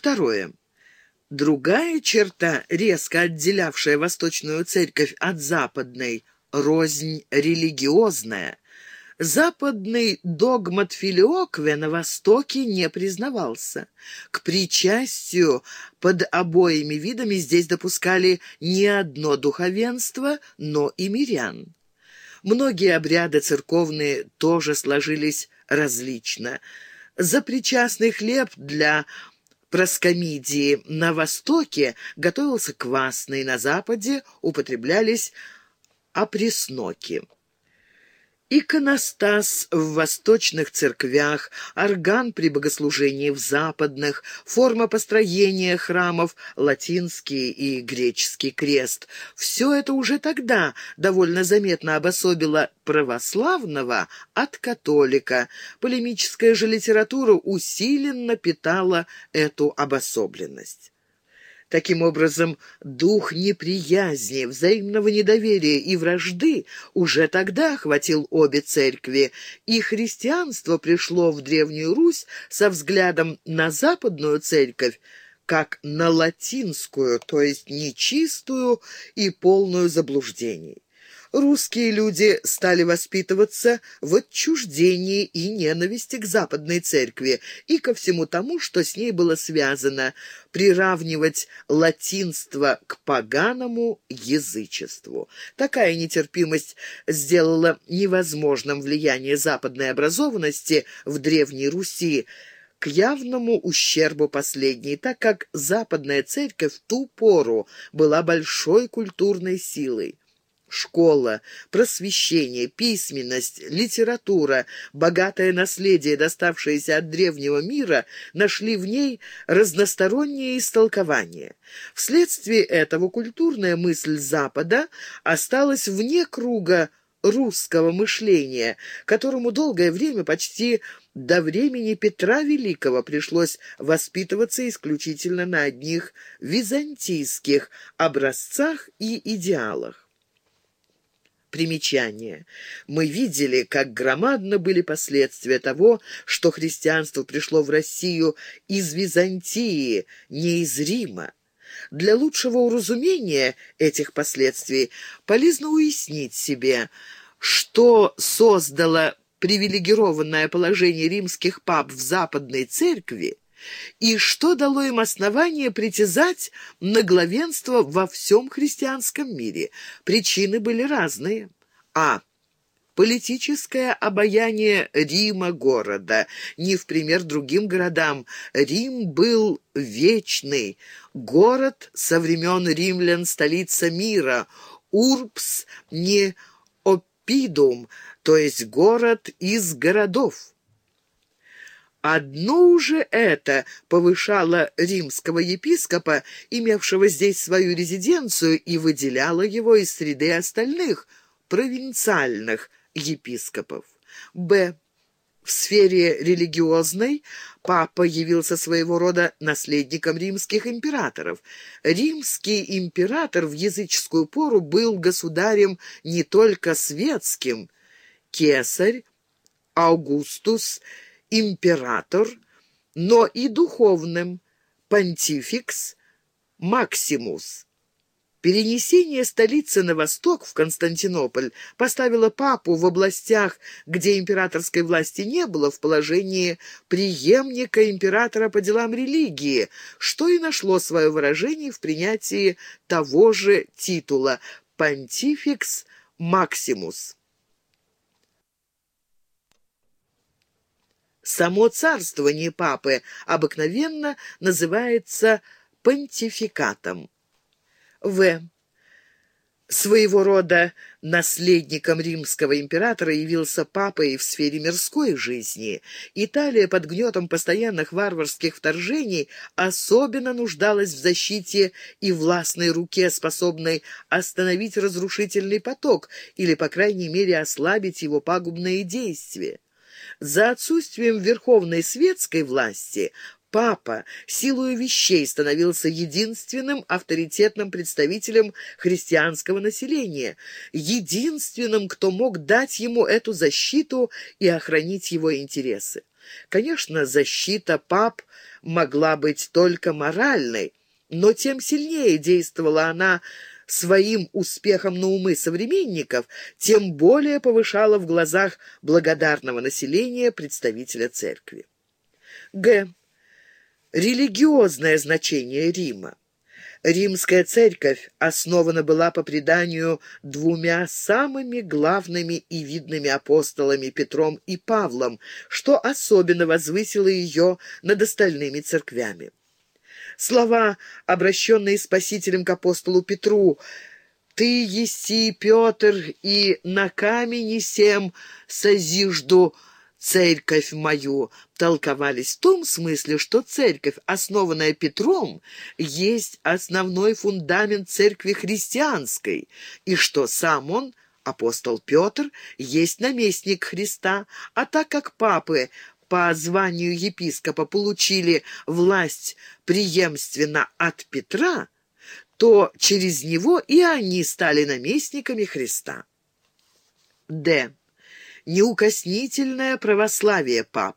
Второе. Другая черта, резко отделявшая Восточную Церковь от Западной, рознь религиозная. Западный догмат филиокве на Востоке не признавался. К причастию под обоими видами здесь допускали не одно духовенство, но и мирян. Многие обряды церковные тоже сложились различно. За причастный хлеб для проскомидии на Востоке готовился квасный, на Западе употреблялись опресноки. Иконостас в восточных церквях, орган при богослужении в западных, форма построения храмов, латинский и греческий крест – все это уже тогда довольно заметно обособило православного от католика. Полемическая же литература усиленно питала эту обособленность. Таким образом, дух неприязни, взаимного недоверия и вражды уже тогда охватил обе церкви, и христианство пришло в Древнюю Русь со взглядом на западную церковь, как на латинскую, то есть нечистую и полную заблуждений русские люди стали воспитываться в отчуждении и ненависти к западной церкви и ко всему тому, что с ней было связано, приравнивать латинство к поганому язычеству. Такая нетерпимость сделала невозможным влияние западной образованности в Древней Руси, к явному ущербу последней, так как западная церковь в ту пору была большой культурной силой. Школа, просвещение, письменность, литература, богатое наследие, доставшееся от древнего мира, нашли в ней разностороннее истолкование. Вследствие этого культурная мысль Запада осталась вне круга русского мышления, которому долгое время, почти до времени Петра Великого, пришлось воспитываться исключительно на одних византийских образцах и идеалах. Примечание. Мы видели, как громадно были последствия того, что христианство пришло в Россию из Византии, не из Рима. Для лучшего уразумения этих последствий полезно уяснить себе, что создало привилегированное положение римских пап в Западной Церкви, и что дало им основание притязать на главенство во всем христианском мире? Причины были разные. А. Политическое обаяние Рима города. Не в пример другим городам. Рим был вечный. Город со времен римлян, столица мира. Урбс не опидум, то есть город из городов. Одно уже это повышало римского епископа, имевшего здесь свою резиденцию, и выделяло его из среды остальных, провинциальных епископов. Б. В сфере религиозной папа явился своего рода наследником римских императоров. Римский император в языческую пору был государем не только светским. Кесарь, Аугустус – император, но и духовным понтификс Максимус. Перенесение столицы на восток, в Константинополь, поставило папу в областях, где императорской власти не было, в положении преемника императора по делам религии, что и нашло свое выражение в принятии того же титула «Понтификс Максимус». Само царствование папы обыкновенно называется понтификатом. В. Своего рода наследником римского императора явился папа и в сфере мирской жизни. Италия под гнетом постоянных варварских вторжений особенно нуждалась в защите и властной руке, способной остановить разрушительный поток или, по крайней мере, ослабить его пагубные действия. За отсутствием верховной светской власти папа силою вещей становился единственным авторитетным представителем христианского населения, единственным, кто мог дать ему эту защиту и охранить его интересы. Конечно, защита пап могла быть только моральной, но тем сильнее действовала она своим успехом на умы современников, тем более повышала в глазах благодарного населения представителя церкви. Г. Религиозное значение Рима. Римская церковь основана была по преданию двумя самыми главными и видными апостолами Петром и Павлом, что особенно возвысило ее над остальными церквями. Слова, обращенные Спасителем к апостолу Петру, «Ты еси, Петр, и на камени сем созижду церковь мою», толковались в том смысле, что церковь, основанная Петром, есть основной фундамент церкви христианской, и что сам он Апостол Петр есть наместник Христа, а так как папы по званию епископа получили власть преемственно от Петра, то через него и они стали наместниками Христа. Д. Неукоснительное православие пап.